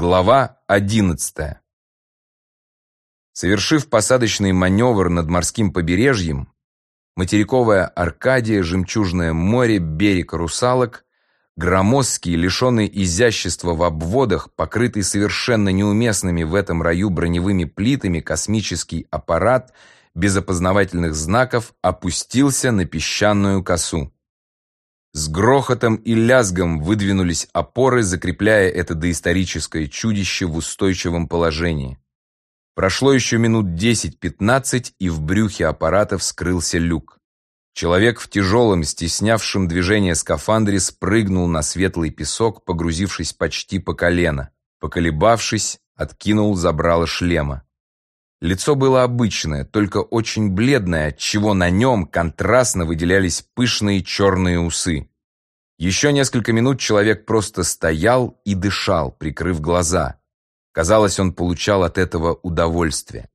Глава 11. Совершив посадочный маневр над морским побережьем, материковая Аркадия, жемчужное море, берег русалок, громоздкий, лишенный изящества в обводах, покрытый совершенно неуместными в этом раю броневыми плитами космический аппарат без опознавательных знаков опустился на песчаную косу. С грохотом и лязгом выдвинулись опоры, закрепляя это доисторическое чудище в устойчивом положении. Прошло еще минут 10-15, и в брюхе аппарата вскрылся люк. Человек в тяжелом, стеснявшем движение скафандре спрыгнул на светлый песок, погрузившись почти по колено. Поколебавшись, откинул забрало шлема. Лицо было обычное, только очень бледное, отчего на нем контрастно выделялись пышные черные усы. Еще несколько минут человек просто стоял и дышал, прикрыв глаза. Казалось, он получал от этого удовольствие.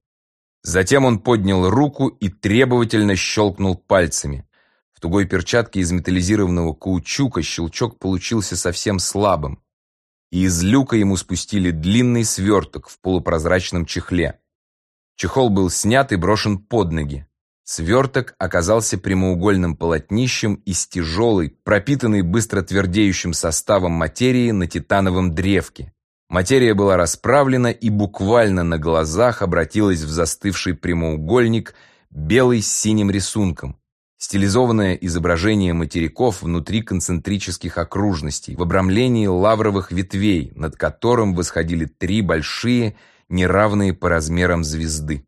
Затем он поднял руку и требовательно щелкнул пальцами. В тугой перчатке из металлизированного каучука щелчок получился совсем слабым. И из люка ему спустили длинный сверток в полупрозрачном чехле. Чехол был снят и брошен под ноги. Сверток оказался прямоугольным полотнищем из тяжелой, пропитанной быстро твердеющим составом материи на титановом древке. Материя была расправлена и буквально на глазах обратилась в застывший прямоугольник, белый с синим рисунком. Стилизованное изображение материков внутри концентрических окружностей, в обрамлении лавровых ветвей, над которым восходили три большие, неравные по размерам звезды.